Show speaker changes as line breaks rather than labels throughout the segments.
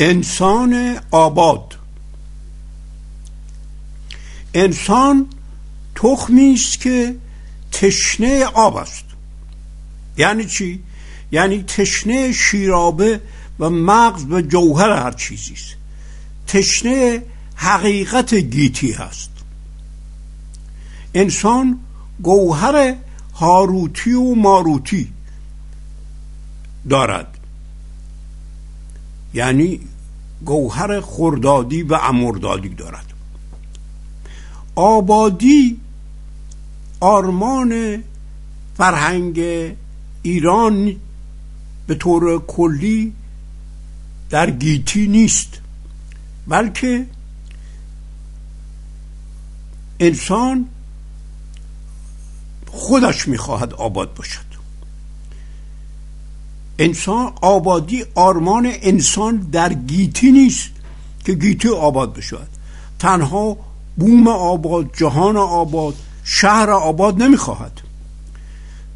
انسان آباد. انسان تخمی است که تشنه آب است. یعنی چی؟ یعنی تشنه شیرابه و مغز و جوهر هر چیزی است. تشنه حقیقت گیتی هست. انسان گوهر هاروتی و ماروتی دارد. یعنی گوهر خردادی و امردادی دارد. آبادی آرمان فرهنگ ایران به طور کلی در گیتی نیست بلکه انسان خودش می‌خواهد آباد باشد. انسان آبادی آرمان انسان در گیتی نیست که گیتی آباد بشود. تنها بوم آباد جهان آباد شهر آباد نمی‌خواهد.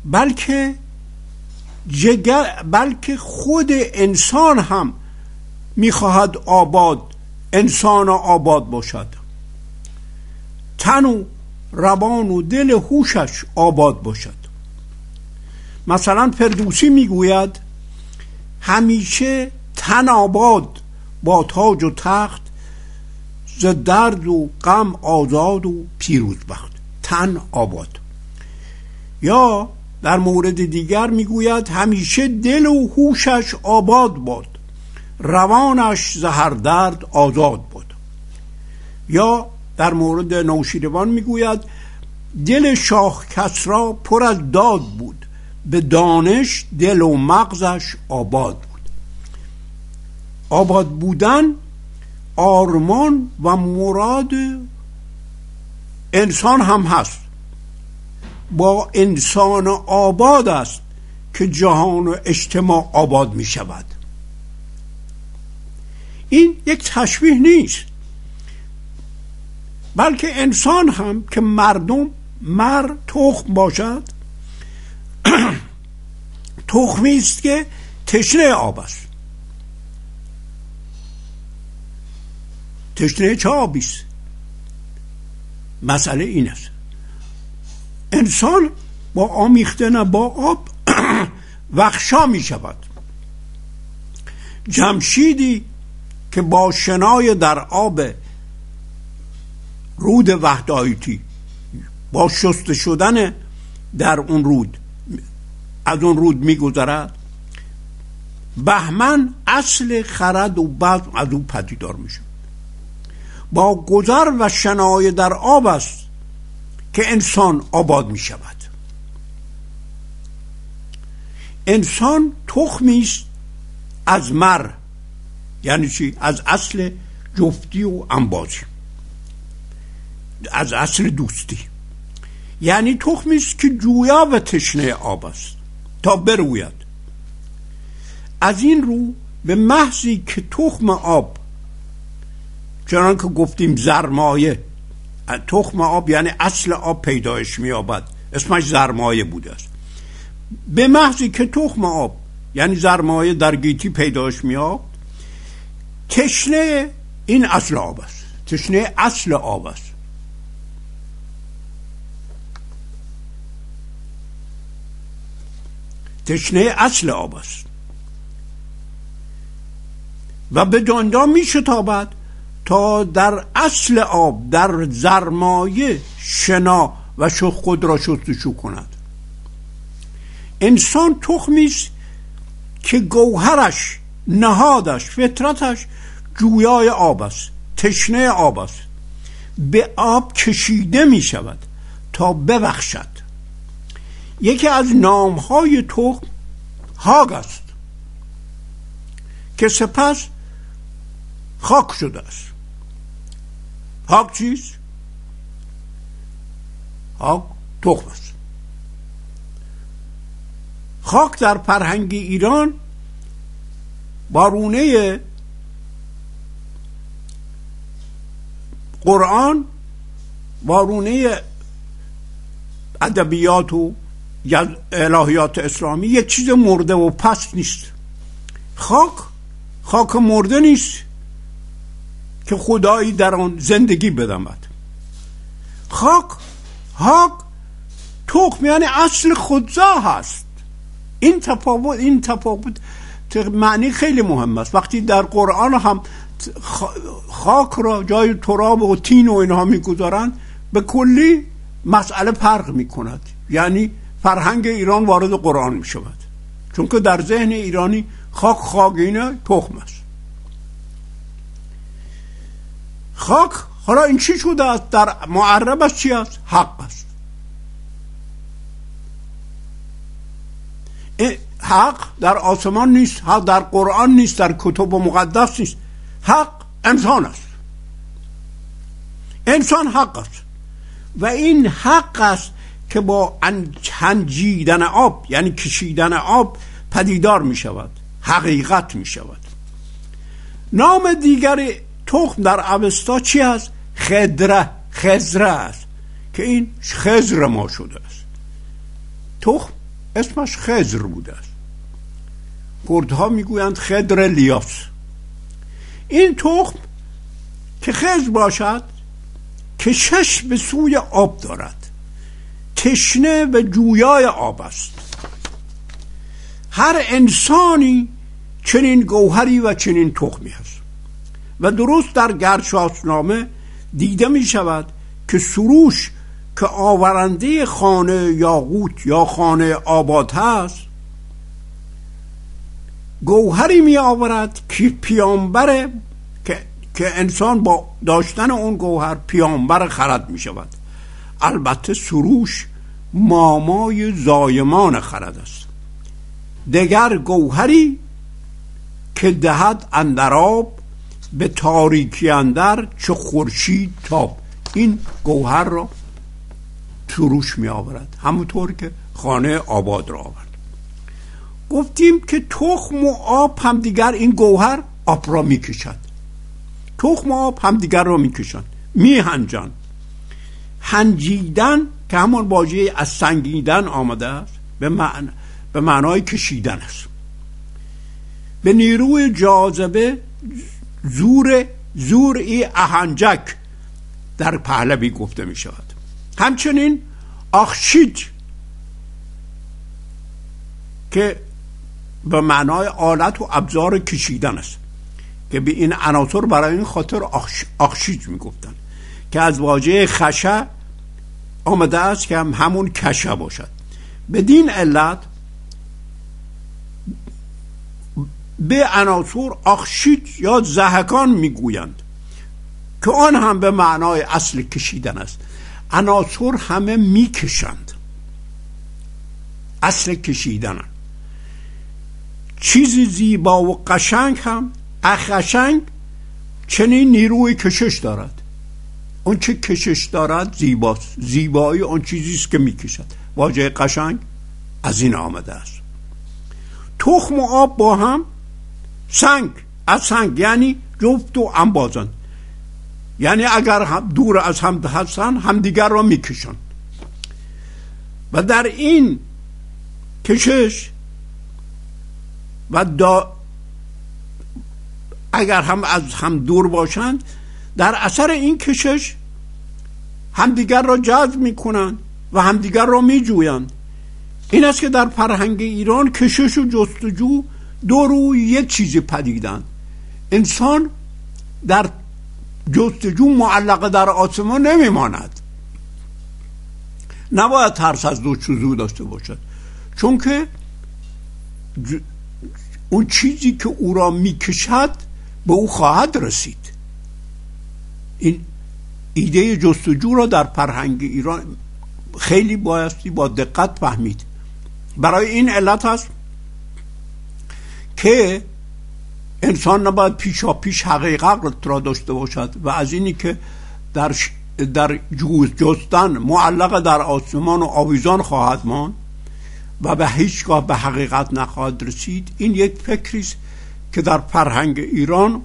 بلکه جگر بلکه خود انسان هم می‌خواهد آباد انسان آباد باشد. تن و روان و دل هوشش آباد باشد. مثلا فردوسی می‌گوید همیشه تن آباد با تاج و تخت ز درد و غم آزاد و پیروز بخت تن آباد. یا در مورد دیگر می‌گوید همیشه دل و هوشش آباد باد. روانش زهر درد آزاد بود یا در مورد نوشیروان می‌گوید دل شاه کسرا پر از داد بود. به دانش دل و مغزش آباد بود. آباد بودن آرمان و مراد انسان هم هست. با انسان آباد است که جهان و اجتماع آباد می شود. این یک تشبیه نیست. بلکه انسان هم که مردم مر تخم باشد تخمی است که تشنه آب است. تشنه چه آبی است. مسئله این است. انسان با آمیختن با آب وخشا می شود. جمشیدی که با شنای در آب رود وحدایتی با شست شدن در اون رود از اون رود میگذرد. بهمن اصل خرد و بد از او پدیدار میشه با گذر و شنای در آب است که انسان آباد می شود انسان تخمی است از مر یعنی چی؟ از اصل جفتی و انبازی. از اصل دوستی. یعنی تخمی است که جویا و تشنه آب است. تا بروید. از این رو به محضی که تخم آب چنان که گفتیم زرمایه تخم آب یعنی اصل آب پیدایش میابد اسمش زرمایه بوده است. به محضی که تخم آب یعنی زرمایه در گیتی پیدایش میاب تشنه این اصل آب است. تشنه اصل آب است. تشنه اصل آب است. و به دندا می شتابد تا در اصل آب در زرمایه شنا و خود را شستشو کند. انسان تخمی است که گوهرش نهادش فطرتش جویای آب است تشنه آب است. به آب کشیده می شود تا ببخشد. یکی از نامهای تخم هاگ است که سپس خاک شده است هاک چیست؟ هاک تخم است خاک در فرهنگ ایران بارونه قرآن بارونه ادبیات و الهیات اسلامی یک چیز مرده و پست نیست. خاک خاک مرده نیست که خدایی در آن زندگی بدمد. خاک خاک تخم یعنی اصل خودزا هست. این تفاوت این تفاوت معنی خیلی مهم است. وقتی در قرآن هم خاک را جای تراب و تین و اینها می‌گذارن به کلی مسئله فرق می‌کند. یعنی فرهنگ ایران وارد قرآن می‌شود چون که در ذهن ایرانی خاک خاگینه تخم است. خاک حالا این چی شده است؟ در معربش چی است؟ حق است. حق در آسمان نیست حق در قرآن نیست در کتب و مقدس نیست. حق انسان است. انسان حق است. و این حق است که با هنجیدن آب یعنی کشیدن آب پدیدار می شود حقیقت می شود نام دیگر تخم در اوستا چی است؟ خدره خزره است که این خزر ما شده است. تخم اسمش خزر بوده است. کردها می‌گویند خدر لیاس این تخم که خزر باشد کشش به سوی آب دارد. تشنه و جویای آب است. هر انسانی چنین گوهری و چنین تخمی است و درست در گرشاسنامه دیده می شود که سروش که آورنده خانه یاقوت یا خانه آباد هست گوهری می آورد که پیامبر که, که انسان با داشتن اون گوهر پیامبر خرد می شود. البته سروش مامای زایمان خرد است. دگر گوهری که دهد اندراب به تاریکی اندر چه خورشید تاب. این گوهر را سروش می آورد همونطور که خانه آباد را آورد. گفتیم که تخم و آب همدیگر این گوهر آب را می‌کشد. تخم و آب همدیگر را می‌کشند. میهنجان. هنجیدن که همان واژه از سنگیدن آمده است به, معنی به معنای کشیدن است. به نیروی جاذبه زور زور ای اهنجک در پهلوی گفته می شود. همچنین آخشید که به معنای آلت و ابزار کشیدن است که به این عناصر برای این خاطر آخشید می‌گفتن که از واژه خشه آمده است که هم همون کشه باشد. بدین علت به عناصر آخشید یا زهکان می‌گویند که آن هم به معنای اصل کشیدن است. عناصر همه می‌کشند. اصل کشیدن. چیزی زیبا و قشنگ هم اخشنگ چنین نیروی کشش دارد. اون چه کشش دارد زیباست زیبایی اون چیزی است که می‌کشد. واژه قشنگ از این آمده است. تخم و آب با هم سنگ از سنگ یعنی جفت و انبازند یعنی اگر هم دور از هم هستن همدیگر را می‌کشن. و در این کشش و دا اگر هم از هم دور باشند در اثر این کشش همدیگر را جذب می‌کنند و همدیگر را میجویند. این است که در فرهنگ ایران کشش و جستجو دو روی یک چیزی پدیدن انسان در جستجو معلقه در آسمان نمیماند. نباید ترس از جستجو داشته باشد. چون که اون چیزی که او را می‌کشد به او خواهد رسید. این ایده جستجو را در فرهنگ ایران خیلی بایستی با دقت فهمید. برای این علت هست که انسان نباید پیشا پیش حقیقت را داشته باشد و از اینی که در در جوز جستن معلق در آسمان و آویزان خواهد ماند و به هیچگاه به حقیقت نخواهد رسید. این یک فکری است که در فرهنگ ایران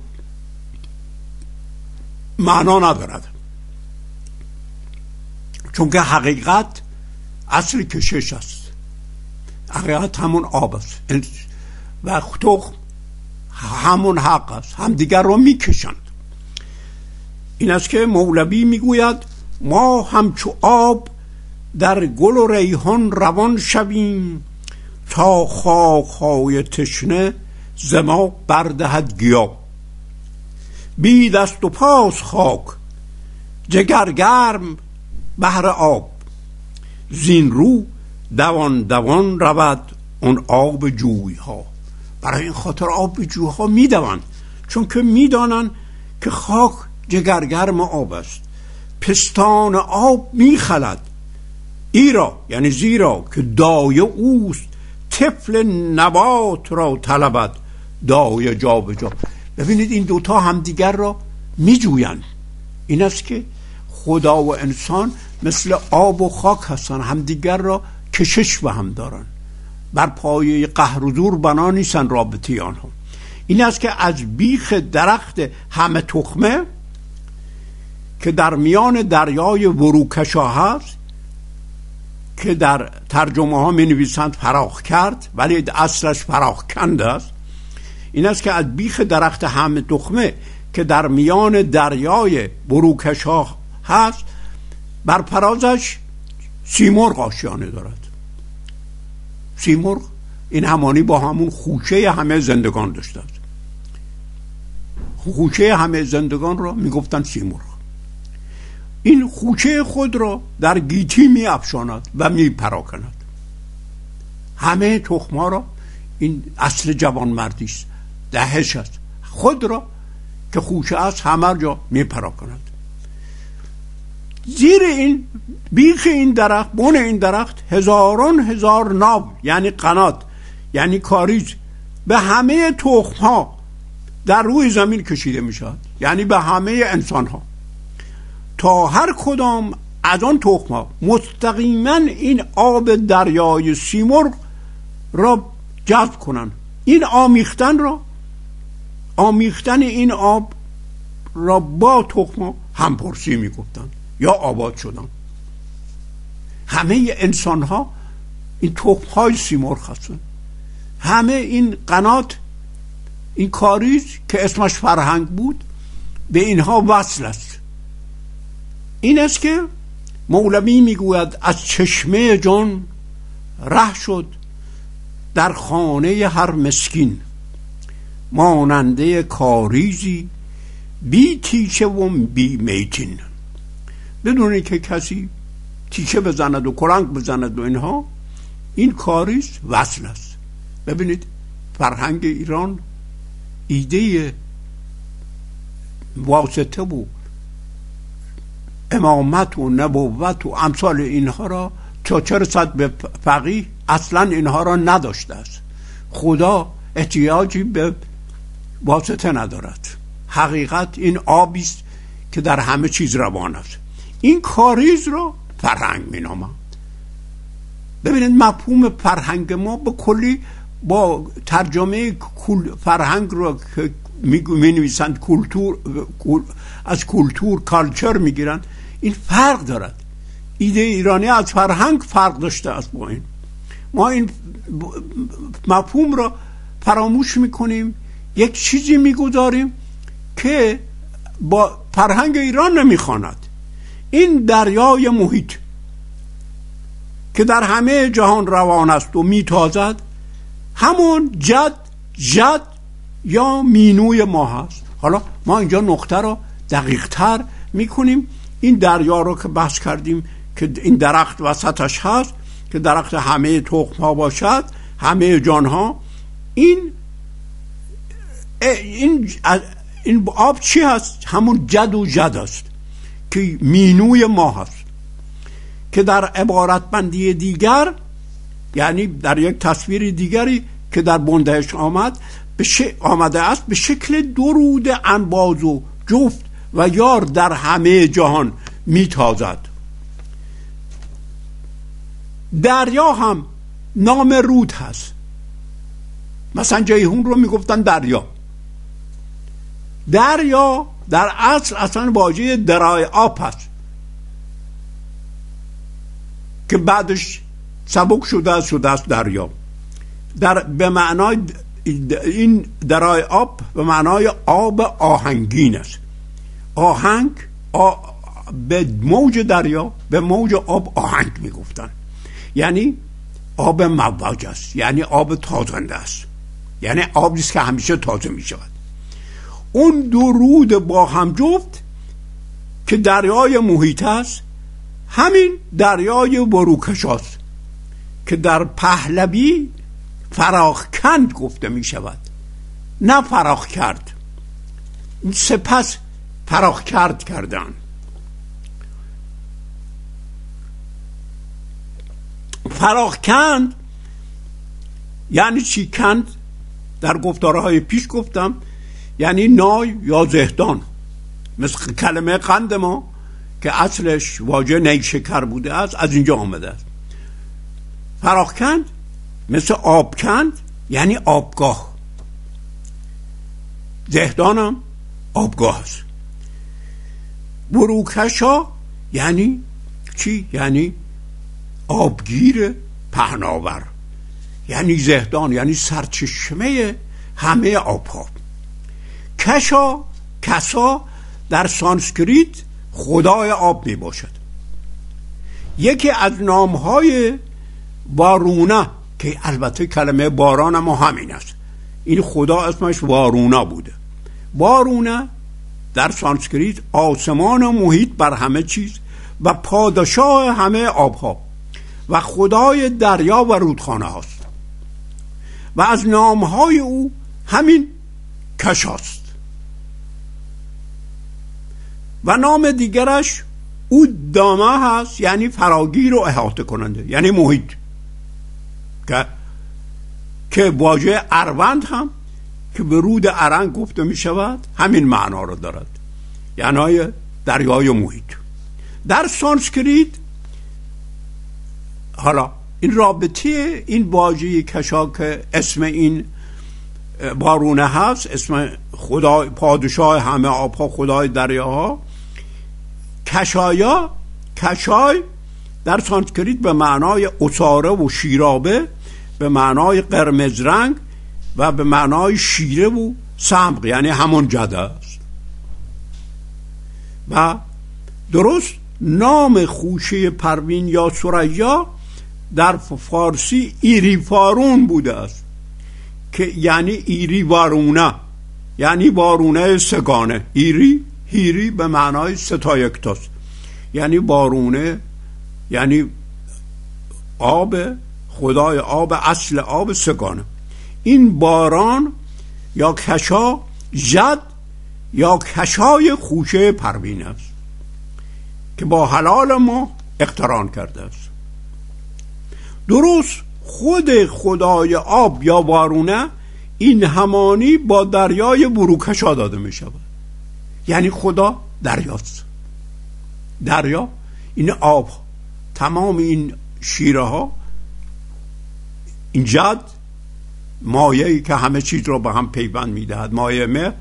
معنا ندارد. چون که حقیقت اصل کشش است. حقیقت همون آب است. و تخم همون حق است. همدیگر را می‌کشند. این است که مولوی می‌گوید ما همچو آب در گل و ریحان روان شویم تا خاکهای تشنه زما بردهد گیا بی دست و پاس خاک جگرگرم بهر آب. زین رو دوان دوان رود اون آب جوی ها برای این خاطر آب جوی ها می‌دوند. چون که می‌دانند که خاک جگرگرم آب است. پستان آب میخلد. ایرا یعنی زیرا که دایه اوست. طفل نبات را طلبد. دایه جا به جا. ببینید این دوتا همدیگر را میجویند. این است که خدا و انسان مثل آب و خاک هستن همدیگر را کشش به هم دارن. بر پایه قهر و زور بنا نیستن رابطه آنها. این است که از بیخ درخت همه تخمه که در میان دریای وروکشا هست که در ترجمه ها می نویسند فراخ کرد ولی اصلش فراخ کند است. این است که از بیخ درخت همه تخمه که در میان دریای بروکشا هست بر پرازش سیمرغ آشیانه دارد. سیمرغ این همانی با همون خوشه همه زندگان داشته است خوشه همه زندگان را می‌گفتند سیمرغ. این خوشه خود را در گیتی می افشاند و می پراکند همه تخما را این اصل جوان مردی است. دهش است. خود را که خوشه است همه جا می پراکند زیر این بیخ این درخت بون این درخت هزاران هزار ناب یعنی قنات یعنی کاریز به همه تخم ها در روی زمین کشیده می شود یعنی به همه انسان ها تا هر کدام از آن تخم ها مستقیما این آب دریای سیمرغ را جذب کنند. این آمیختن را آمیختن این آب را با تخم هم پرسی می گفتند یا آباد شدن. همه انسان ها این تخم های سیمرغ هستند همه این قنات این کاریز که اسمش فرهنگ بود به اینها وصل است. این است که مولوی می‌گوید از چشمه جان ره شد در خانه هر مسکین. ماننده کاریزی بی تیچه و بی میتین. بدون که کسی تیکه بزند و کرنگ بزند و اینها این کاریز وصل است. ببینید فرهنگ ایران ایده واسطه و امامت و نبوت و امثال اینها را تا چه رسد به فقیه اصلا اینها را نداشته است. خدا احتیاجی به واسطه ندارد. حقیقت این آبی است که در همه چیز روان است. این کاریز رو فرهنگ می نامم ببینید مفهوم فرهنگ ما به کلی با ترجمه فرهنگ رو که می نویسند کلتور از کلتور کالچر می‌گیرند. این فرق دارد. ایده ایرانی از فرهنگ فرق داشته است با این. ما این مفهوم را فراموش می‌کنیم یک چیزی می‌گذاریم که با فرهنگ ایران نمی‌خواند. این دریای محیط که در همه جهان روان است و میتازد همون جد جد یا مینوی ما هست. حالا ما اینجا نقطه رو دقیق تر می‌کنیم. این دریا رو که بحث کردیم که این درخت وسطش هست که درخت همه تخم ها باشد همه جان ها این این این آب چی هست؟ همون جد و جد است. که مینوی ما هست. که در عبارت بندی دیگر یعنی در یک تصویر دیگری که در بندهش آمد به آمده است به شکل درود انباز و جفت و یار در همه جهان میتازد. دریا هم نام رود هست. مثلا جیهون رو می‌گفتن دریا. دریا در اصل اصلا واژه درای آب هست. که بعدش سبک شده است شده است دریا. در به معنای این درای آب به معنای آب آهنگین است. آهنگ به موج دریا به موج آب آهنگ می‌گفتن. یعنی آب مواج است یعنی آب تازنده است. یعنی آبی است که همیشه تازه می شود اون دو رود با هم جفت که دریای محیط است. همین دریای بروکش است که در پهلوی فراخکند گفته می شود. نه فراخ کرد سپس فراخ کرد کردن. فراخ کند یعنی چی کند؟ در گفتارهای پیش گفتم یعنی نای یا زهدان. مثل کلمه قند ما که اصلش واژه نیشکر بوده است از اینجا آمده است. فراخکند مثل آبکند یعنی آبگاه. زهدانم آبگاه است. بروکشا یعنی چی؟ یعنی آبگیر پهناور. یعنی زهدان یعنی سرچشمه همه آبها. کشا کسا در سانسکریت خدای آب می باشد یکی از نامهای وارونا که البته کلمه باران ما همین است. این خدا اسمش وارونا بوده. وارونا در سانسکریت آسمان و محیط بر همه چیز و پادشاه همه آبها و خدای دریا و رودخانه هاست. و از نامهای او همین کشاست. و نام دیگرش او دامه هست یعنی فراگیر و احاطه کننده یعنی محیط. که که واژه اروند هم که به رود ارنگ گفته می شود همین معنا رو دارد. یعنی دریای محیط. در سانسکریت حالا این رابطه این واژه کشا که اسم این بارونه هست اسم خدا پادشاه همه آبها خدای دریاها کشایا کشای در سانسکریت به معنای اصاره و شیرابه به معنای قرمز رنگ و به معنای شیره و سمق یعنی همون جده است. و درست نام خوشه پروین یا سریا در فارسی ایری فارون بوده است که یعنی ایری وارونه یعنی وارونه سگانه. ایری؟ هیری به معنای ستایکتاست یعنی بارونه یعنی آب خدای آب اصل آب سگانه. این باران یا کشا جد یا کشای خوشه پروین است که با حلال ما اقتران کرده است. درست خود خدای آب یا بارونه این همانی با دریای بروکشا داده می شود یعنی خدا دریاست. دریا این آب تمام این شیره ها. این جد مایه که همه چیز رو به هم پیوند می‌دهد. مایه مه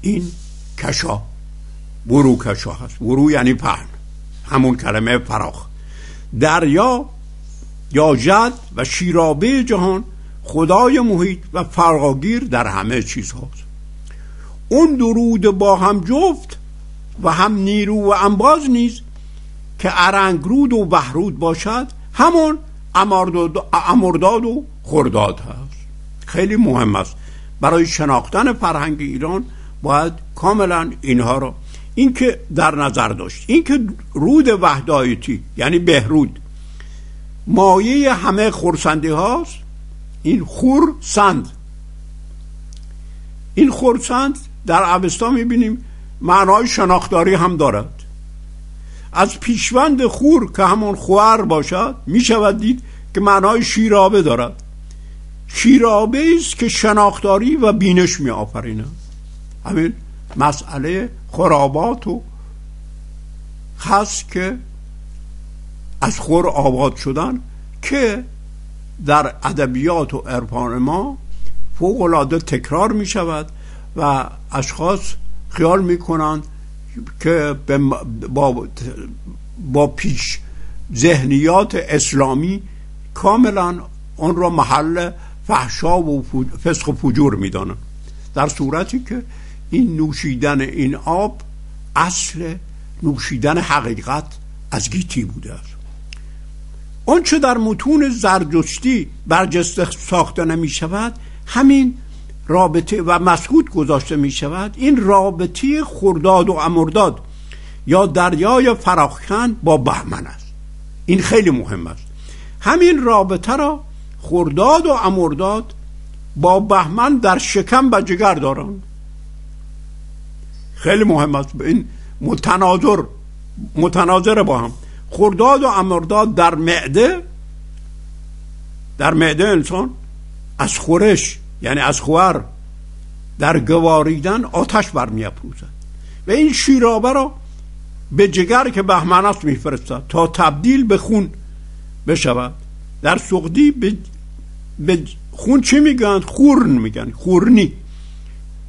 این کشا برو کشا هست. برو یعنی پهن. همون کلمه فراخ. دریا یا جد و شیرابه جهان خدای محیط و فراگیر در همه چیز هست اون درود با هم جفت و هم نیرو و انباز نیز که ارنگرود و بهرود باشد همون امرداد و خرداد هست. خیلی مهم است. برای شناختن فرهنگ ایران باید کاملا اینها رو اینکه در نظر داشت. اینکه رود وحدایتی یعنی بهرود مایه همه خورسندی هاست. این خور سند این خورسند در عوستا می‌بینیم معنای شناختاری هم دارد. از پیشوند خور که همون خوار باشد می‌شود دید که معنای شیرابه دارد. شیرابه است که شناختاری و بینش می آفریند همین مسئله خرابات و هست که از خور آباد شدن که در ادبیات و عرفان ما فوق العاده تکرار می شود و اشخاص خیال می کنند که با, با پیش ذهنیات اسلامی کاملا اون را محل فحشا و فسق و فجور می‌دانن. در صورتی که این نوشیدن این آب اصل نوشیدن حقیقت از گیتی بوده است. آنچه در متون زرجشتی برجسته ساخته نمی شود همین رابطه و مسعود گذاشته می شود این رابطه خرداد و امرداد یا دریای فراخن با بهمن است. این خیلی مهم است. همین رابطه را خرداد و امرداد با بهمن در شکم و جگر دارند. خیلی مهم است. این متناظر متناظر با هم. خرداد و امرداد در معده در معده انسان از خورش یعنی از خور در گواریدن آتش برمیافروزد. و این شیرابه را به جگر که بهمن است میفرستد تا تبدیل به خون بشود. در سقدی به, به خون چی میگن خورن میگن. خورنی.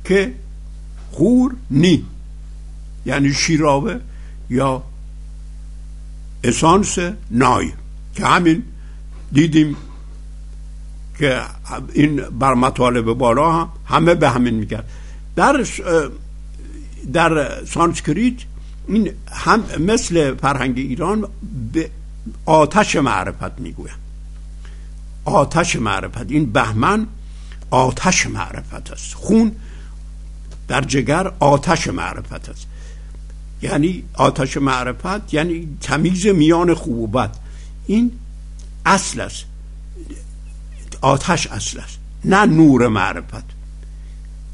که خورنی. یعنی شیرابه یا اسانس نای. که همین دیدیم که این بر مطالب بالا هم همه به همین میگن. در در سانسکریت این هم مثل فرهنگ ایران به آتش معرفت می‌گوین آتش معرفت این بهمن آتش معرفت است. خون در جگر آتش معرفت است. یعنی آتش معرفت یعنی تمیز میان خوب و بد. این اصل است. آتش اصل است نه نور معرفت.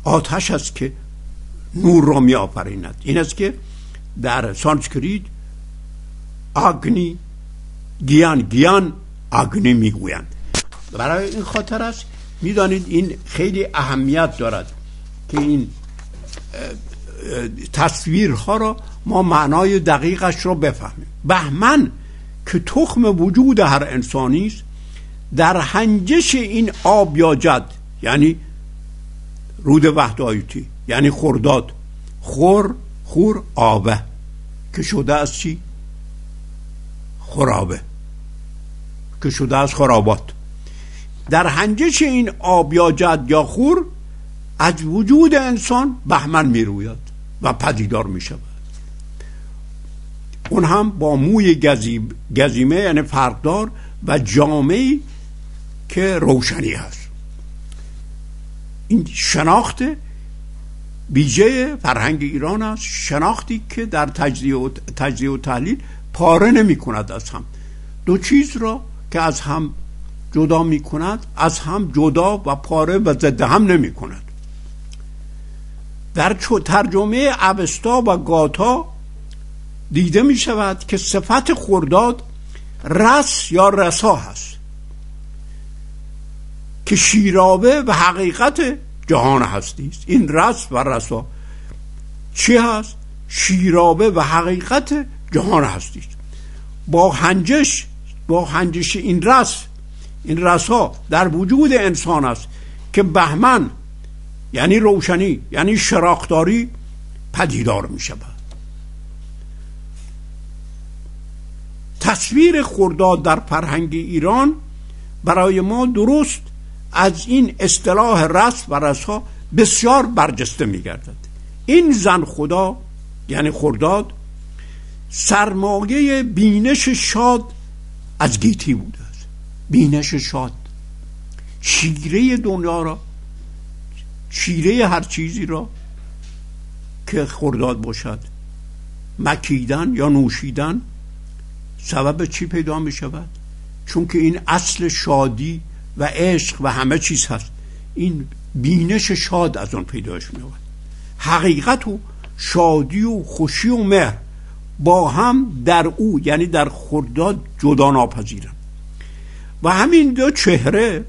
آتش است که نور را می آفریند این است که در سانسکریت آگنی گیان گیان آگنی می‌گویند. برای این خاطر است می‌دانید این خیلی اهمیت دارد که این تصویرها را ما معنای دقیقش را بفهمیم. بهمن که تخم وجود هر انسانی است در هنجش این آب یا جد یعنی رود وحدایتی یعنی خرداد. خور خور آبه که شده از چی؟ خرابه. که شده از خرابات. در هنجش این آب یا جد یا خور از وجود انسان بهمن می روید و پدیدار می شود اون هم با موی گزیمه یعنی فرقدار و جامعی که روشنی هست. این شناخت بیجه فرهنگ ایران است شناختی که در تجزیه و, تجزیه تحلیل پاره نمی کند از هم. دو چیز را که از هم جدا می کند از هم جدا و پاره و ضد هم نمی کند. در ترجمه اوستا و گاتا دیده می شود که صفت خرداد رس یا رسا هست. که شیرابه و حقیقت جهان هستی است. این رس و رسا چی هست؟ شیرابه و حقیقت جهان هستی است. با هنجش با هنجش این رس این رسا در وجود انسان است که بهمن یعنی روشنی یعنی شراختاری پدیدار می شود. تصویر خرداد در فرهنگ ایران برای ما درست از این اصطلاح رس و رسا بسیار برجسته می گردد این زن خدا یعنی خرداد سرمایه بینش شاد از گیتی بوده است. بینش شاد. شیره دنیا را شیره هر چیزی را که خرداد باشد مکیدن یا نوشیدن سبب چی پیدا می شود چون که این اصل شادی و عشق و همه چیز هست. این بینش شاد از آن پیداش می حقیقت و شادی و خوشی و مهر با هم در او یعنی در خرداد جدا ناپذیرن و همین دو چهره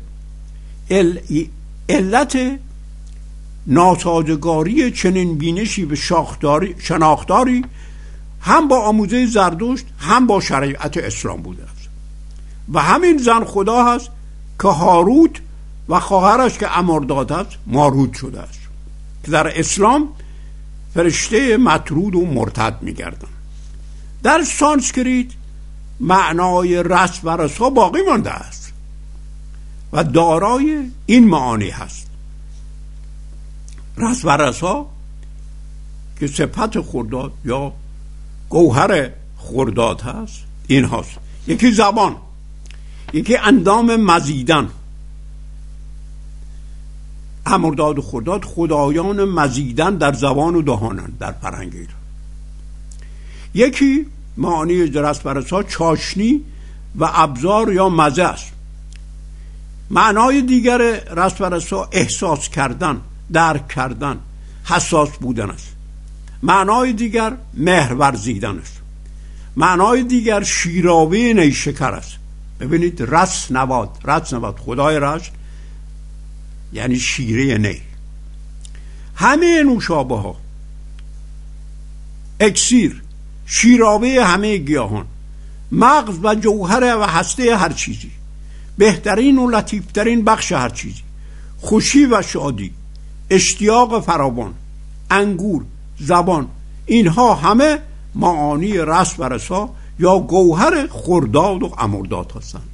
علت ناسازگاری چنین بینشی به شناختاری هم با آموزه زردشت هم با شریعت اسلام بوده است. و همین زن خدا هست که هاروت و خواهرش که امرداد است ماروت شده است. که در اسلام فرشته مطرود و مرتد میگردن. در سانسکریت معنای رس و رسا باقی مانده است. و دارای این معانی هست. رس و رسا که صفت خرداد یا گوهر خرداد هست این هست یکی زبان. یکی اندام مزیدن امرداد و خرداد خدایان مزیدن در زبان و دهانن در فرهنگ یکی معانی جرس برسا چاشنی و ابزار یا مزه است. معنای دیگر رست احساس کردن درک کردن حساس بودن است. معنای دیگر مهر ورزیدن است. معنای دیگر شیراوه نیشکر است. ببینید رس نواد رس نواد خدای رشت یعنی شیره نی. همه نوشابه ها اکسیر شیرابه همه گیاهان مغز و جوهر و هسته هر چیزی بهترین و لطیفترین بخش هر چیزی خوشی و شادی اشتیاق فراوان انگور زبان اینها همه معانی رس و رسا یا گوهر خرداد و امرداد هستند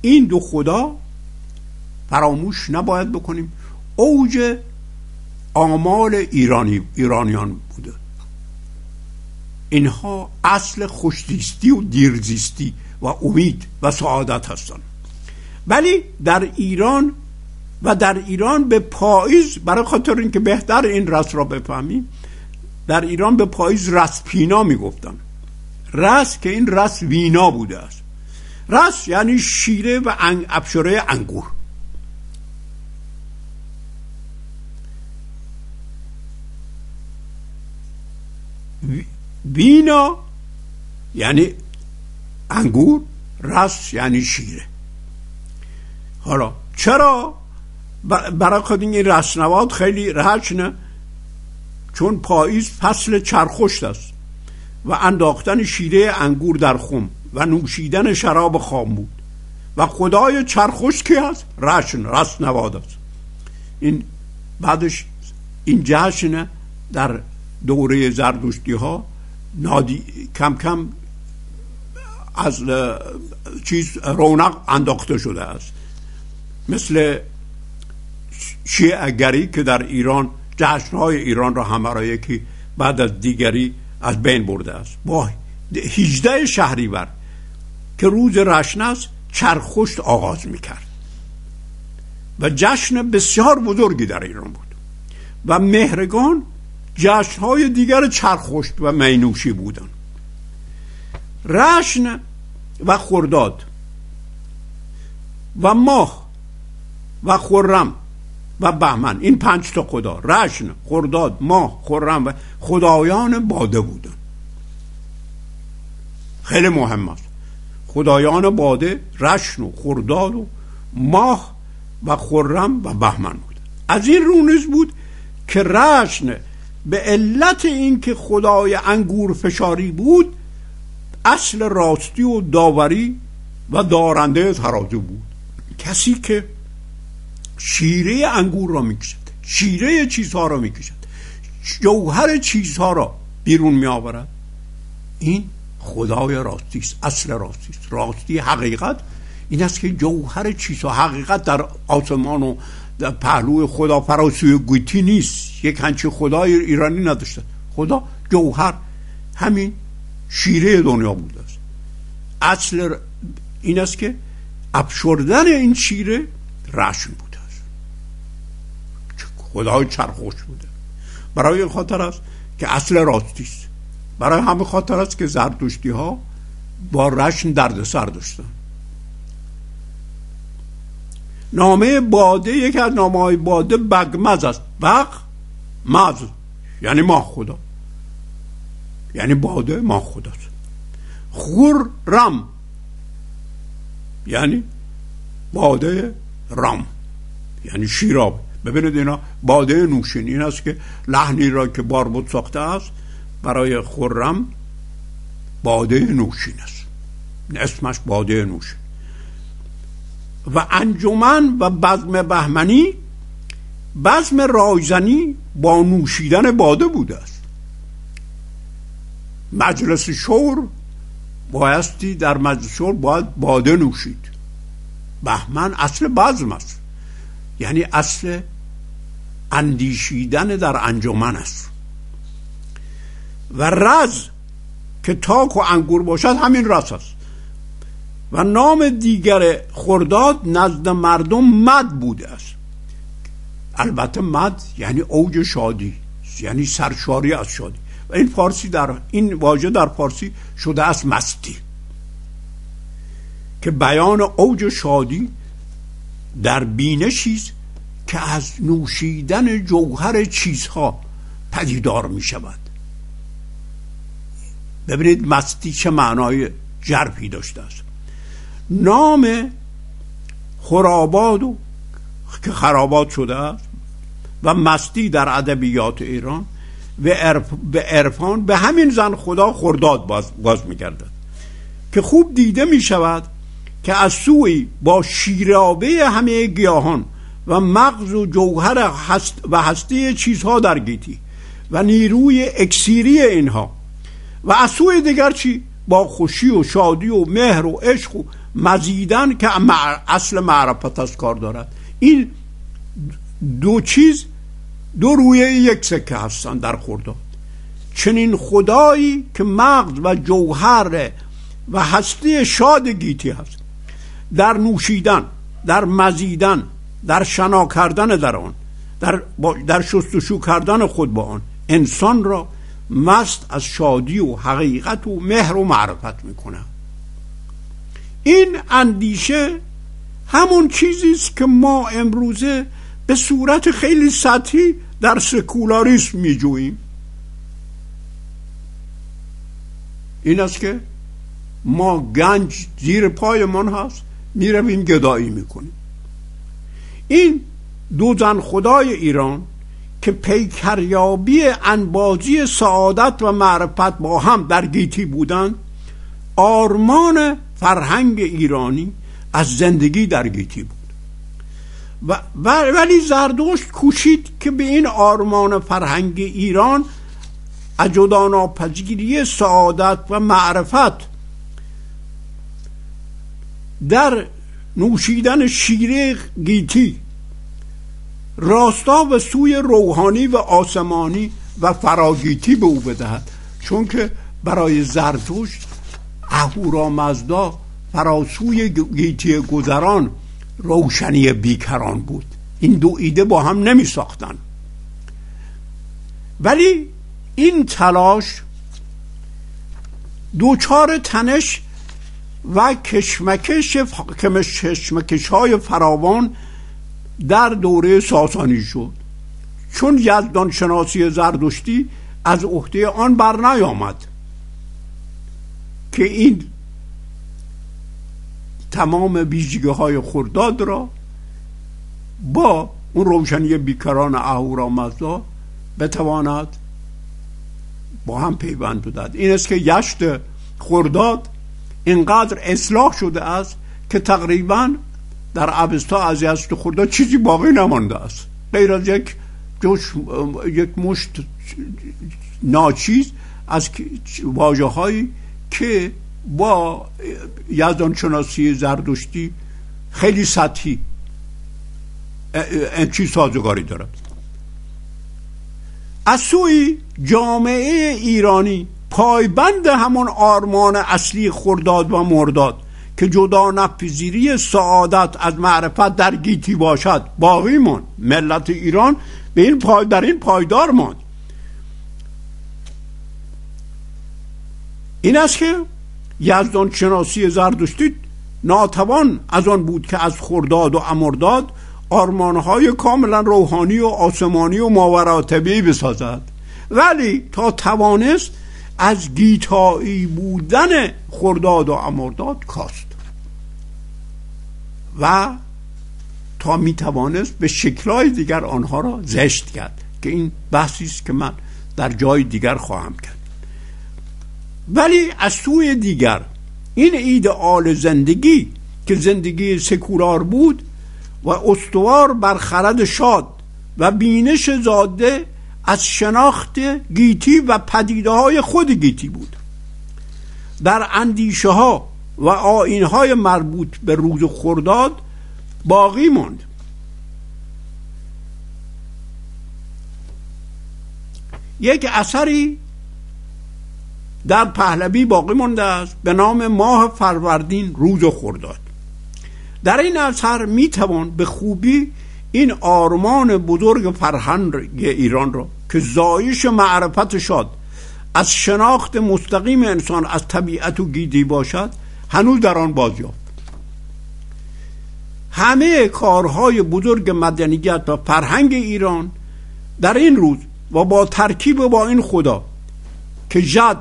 این دو خدا فراموش نباید بکنیم. اوج آمال ایرانی ایرانیان بوده. اینها اصل خوشزیستی و دیرزیستی و امید و سعادت هستند ولی در ایران و در ایران به پاییز برای خاطر اینکه بهتر این رس را بفهمیم در ایران به پاییز رس پینا می‌گفتن. رس که این رس وینا بوده است. رس یعنی شیره و ابشاره انگور. وینا یعنی انگور رس یعنی شیره. حالا چرا؟ برای خود این رسنوات خیلی رچنه چون پاییز فصل چرخشت است. و انداختن شیره انگور در خم و نوشیدن شراب خام بود. و خدای چرخش کی هست؟ رشن رسنواد است. این بعدش این جشن در دوره زردشتی ها نادی کم کم از چیز رونق انداخته شده است. مثل شیعگری که در ایران جشنهای ایران را همه را یکی بعد از دیگری از بین برده است. با 18 شهریور که روز رشن است چرخشت آغاز می‌کرد. و جشن بسیار بزرگی در ایران بود. و مهرگان جشنهای دیگر چرخشت و مینوشی بودن رشن و خرداد و ماه و خرم و بهمن. این پنج تا خدا. رشن خرداد ماه خرم و خدایان باده بودن. خیلی مهم است. خدایان باده رشن و خرداد و ماه و خرم و بهمن بودن. از این رونز بود که رشن به علت اینکه خدای انگور فشاری بود اصل راستی و داوری و دارنده ترازو بود. کسی که شیره انگور را می‌کشد شیره چیزها را می‌کشد جوهر چیزها را بیرون میآورد. این خدای راستی است اصل راستی است. راستی حقیقت این است که جوهر چیزها حقیقت در آسمان و در پهلو خدا فراسوی گویتی نیست. یک هنچی خدای ایرانی نداشته. خدا جوهر همین شیره دنیا بوده است اصل این است که افشردن این شیره رشن است خدای چرخوش بوده. برای خاطر است که اصل راستی است. برای همه خاطر است که زردشتی ها با رشن درد سر داشتن. نامه باده یکی از نامه های باده بگمز است. بق مز یعنی ماه خدا. یعنی باده ماه خداست خور رم یعنی باده رم یعنی شیراب. ببینید اینا باده نوشین. این است که لحنی را که باربود ساخته است برای خورم باده نوشین است. اسمش باده نوشین. و انجمن و بزم بهمنی بزم رایزنی با نوشیدن باده بوده است. مجلس شور بایستی در مجلس شور باید باده نوشید. بهمن اصل بزم است. یعنی اصل اندیشیدن در انجمن است. و رز که تاک و انگور باشد همین رز است. و نام دیگر خرداد نزد مردم مد بوده است. البته مد یعنی اوج شادی یعنی سرشاری از شادی. و این فارسی در این واژه در فارسی شده است مستی. که بیان اوج شادی در بینشی که از نوشیدن جوهر چیزها پدیدار می شود. ببینید مستی چه معنای جرفی داشته است. نام خرابات که خرابات شده است و مستی در ادبیات ایران به عرفان به همین زن خدا خرداد باز, باز میگردد که خوب دیده می شود که از سوی با شیرابه همه گیاهان و مغز و جوهر هست و هسته چیزها در گیتی و نیروی اکسیری اینها. و از سوی دیگر چی؟ با خوشی و شادی و مهر و عشق و مزیدن که اصل معرفت از کار دارد. این دو چیز دو روی یک سکه هستند در خرداد. چنین خدایی که مغز و جوهر و هستی شاد گیتی هست. در نوشیدن در مزیدن در شنا کردن در آن در, در شستشو کردن خود با آن. انسان را مست از شادی و حقیقت و مهر و معرفت می‌کنه. این اندیشه همون چیزی است که ما امروزه به صورت خیلی سطحی در سکولاریسم میجوییم. این است که ما گنج زیر پایمان هست می‌رویم گدایی می‌کنیم. این دو زن خدای ایران که پیکریابی انبازی سعادت و معرفت با هم در گیتی بودند آرمان فرهنگ ایرانی از زندگی در گیتی بود. و ولی زردشت کوشید که به این آرمان فرهنگ ایران از پذیری سعادت و معرفت در نوشیدن شیر گیتی راستا و سوی روحانی و آسمانی و فراگیتی به او بدهد. چون که برای زرتشت اهورامزدا فراسوی گیتی گذران روشنی بیکران بود. این دو ایده با هم نمی ساختن. ولی این تلاش دوچار تنش و کشمکش کشمکش های فراوان در دوره ساسانی شد. چون یزدان شناسی زردشتی از عهده آن بر نیامد که این تمام ویژگی های خرداد را با اون روشنی بیکران اهورامزدا بتواند با هم پیوند بدهد. این است که یشت خرداد اینقدر اصلاح شده است که تقریبا در ابستا از یزد خورده چیزی باقی نمانده است. غیر از یک جوش یک مشت ناچیز از واجه هایی که با یزدان شناسی زردشتی خیلی سطحی چی سازگاری دارد. از سوی جامعه ایرانی پایبند همون آرمان اصلی خرداد و مرداد که جدا نپذیری سعادت از معرفت در گیتی باشد باقی ماند. ملت ایران به این پای در این پایدار ماند. این است که یزدان شناسی زردشتی ناتوان از آن بود که از خرداد و امرداد آرمانهای کاملا روحانی و آسمانی و ماوراتبی بسازد. ولی تا توانست از گیتایی بودن خرداد و امرداد کاست. و تا می توانست به شکلهای دیگر آنها را زشت کرد که این بحثی است که من در جای دیگر خواهم کرد. ولی از سوی دیگر این ایدئال زندگی که زندگی سکولار بود و استوار بر خرد شاد و بینش زاده از شناخت گیتی و پدیده های خود گیتی بود. در اندیشه ها و آین های مربوط به روز خرداد باقی ماند یک اثری در پهلوی باقی مانده است به نام ماه فروردین روز خرداد. در این اثر می توان به خوبی این آرمان بزرگ فرهنگ ایران را که زایش معرفت شاد از شناخت مستقیم انسان از طبیعت و گیدی باشد هنوز در آن بازیافت. همه کارهای بزرگ مدنیت و فرهنگ ایران در این روز و با ترکیب با این خدا که جد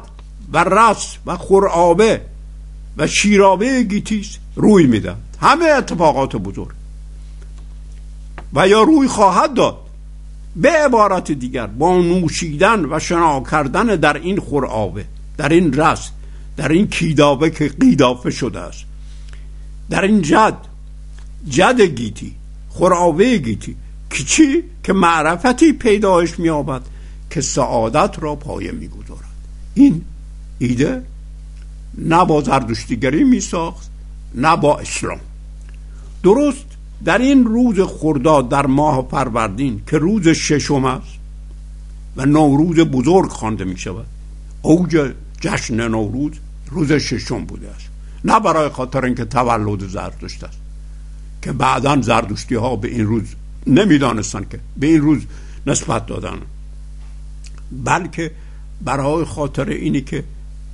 و رس و خورآبه و شیرابه گیتیس روی میدن همه اتفاقات بزرگ. و یا روی خواهد داد. به عبارت دیگر با نوشیدن و شنا کردن در این خورآبه در این رس در این کیدابه که قیدافه شده است. در این جد جد گیتی خورآبه گیتی که چی؟ که معرفتی پیدایش میابد که سعادت را پایه می‌گذارد. این ایده نه با زردشتیگری میساخت نه با اسلام. درست در این روز خرداد در ماه فروردین که روز ششم است و نوروز بزرگ خوانده می شود. اوج جشن نوروز روز ششم بوده است. نه برای خاطر اینکه تولد زردشت است که بعدا زردشتی ها به این روز نمی‌دانستن که به این روز نسبت دادن. بلکه برای خاطر اینی که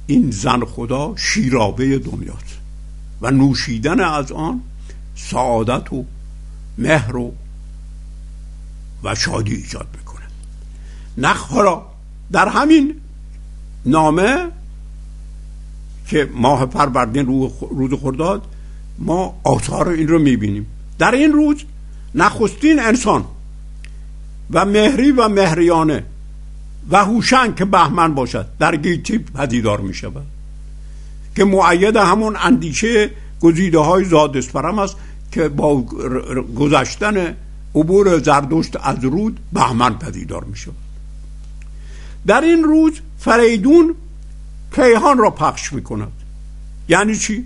این زن خدا شیرابه دنیاست و نوشیدن از آن سعادت و مهر و و شادی ایجاد می‌کنه. نخ حالا در همین نامه که ماه فروردین روز خرداد ما آثار این رو می‌بینیم. در این روز نخستین انسان و مهری و مهریانه و هوشنگ که بهمن باشد در گیتی پدیدار می شود که معید همون اندیشه گزیده های زادسپرم است. که با گذشتن عبور زردشت از رود بهمن پدیدار می شود در این روز فریدون کیهان را پخش می کند یعنی چی؟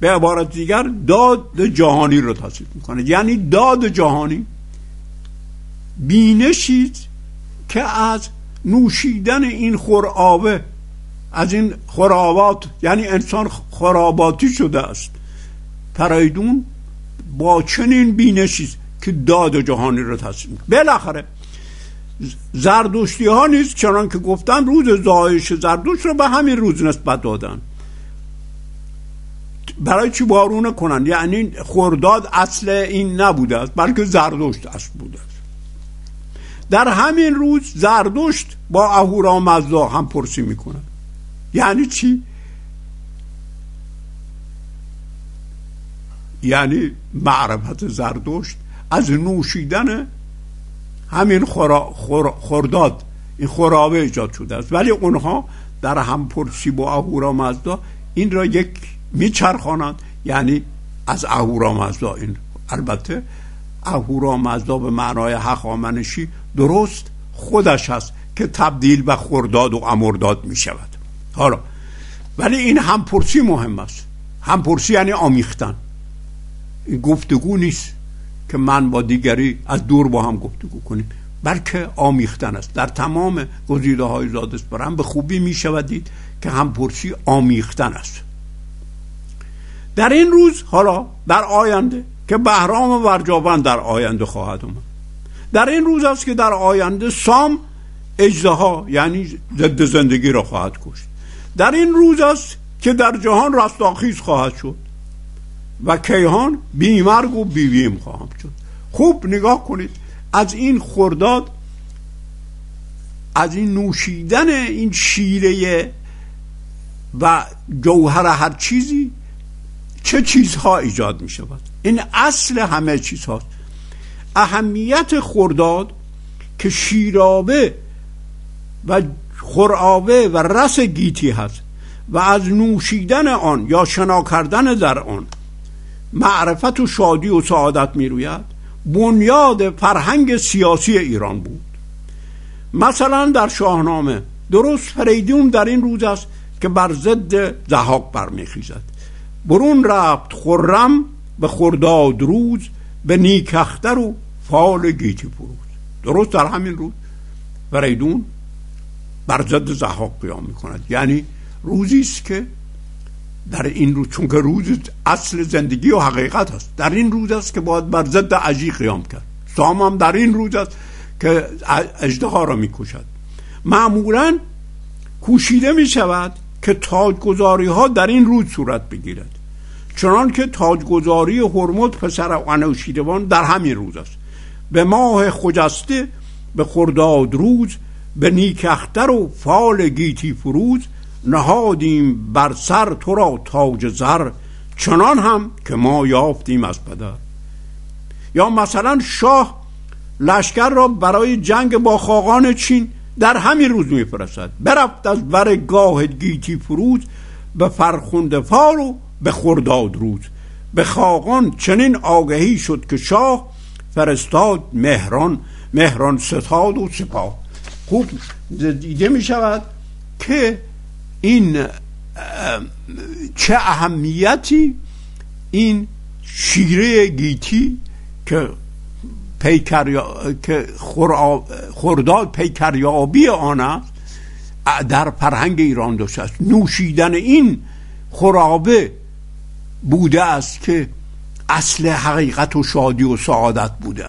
به عبارت دیگر داد جهانی رو تصدیق می‌کنه یعنی داد جهانی بینشید که از نوشیدن این خورآبه از این خرابات یعنی انسان خراباتی شده است. فریدون با چنین بینشی که داد جهانی رو تصمیم بالاخره زردوشتی ها نیست چنان که گفتن روز زایش زردوش رو به همین روز نسبت دادن. برای چی بارونه کنن یعنی خورداد اصل این نبوده است بلکه زردشت اصل بوده است. در همین روز زردشت با اهورا مزدا هم پرسی می‌کنن یعنی چی؟ یعنی معرفت زردشت از نوشیدن همین خورا خورداد این خرابه ایجاد شده است. ولی اونها در هم پرسی با اهورا مزدا این را یک میچرخانند. یعنی از اهورا مزدا این. البته اهورا مزدا به معنای حقامنشی درست خودش هست که تبدیل به خرداد و امرداد می شود حالا ولی این همپرسی مهم است. همپرسی یعنی آمیختن. گفتگو نیست که من با دیگری از دور با هم گفتگو کنیم. بلکه آمیختن است. در تمام گزیده های زادست برم به خوبی می شودید که همپرسی آمیختن است. در این روز حالا در آینده که بهرام و ورجابند در آینده خواهد اومد. در این روز است که در آینده سام اجزها یعنی ضد زندگی را خواهد کشت. در این روز است که در جهان رستاخیز خواهد شد. و کیهان بیمرگ و بیویم خواهم شد. خوب نگاه کنید. از این خرداد از این نوشیدن این شیره و جوهر هر چیزی چه چیزها ایجاد می شود؟ این اصل همه چیز هاست اهمیت خرداد که شیرابه و خرابه و رس گیتی هست و از نوشیدن آن یا شنا کردن در آن معرفت و شادی و سعادت می روید بنیاد فرهنگ سیاسی ایران بود. مثلا در شاهنامه درست فریدون در این روز است که بر ضد زهاق برمیخیزد. برون رفت خرم به خرداد روز به نیکختر و فال گیتی فروز درست در همین روز فریدون بر ضد زحاق قیام می‌کند. یعنی روزی است که در این روز چون که روز اصل زندگی و حقیقت است در این روز است که باید بر ضد عجی قیام کرد. سام هم در این روز است که اجدها را می‌کشد. معمولا کوشیده می شود که تاجگذاری ها در این روز صورت بگیرد. چنان که تاجگذاری هرمز پسر انوشیروان در همین روز است. به ماه خجسته به خرداد روز به نیکختر و فال گیتی فروز نهادیم بر سر تو را تاج زر چنان هم که ما یافتیم از پدر یا مثلا شاه لشکر را برای جنگ با خاقان چین در همین روز میفرستد. برفت از بر گاه گیتی فروز به فرخنده فال و به خرداد روز. به خاقان چنین آگهی شد که شاه فرستاد مهران مهران ستاد و سپاه. خوب دیده می شود که این چه اهمیتی این شیره گیتی که پیکر که خرداد پیکریابی آن است در فرهنگ ایران داشته است. نوشیدن این خرابه بوده است که اصل حقیقت و شادی و سعادت بوده.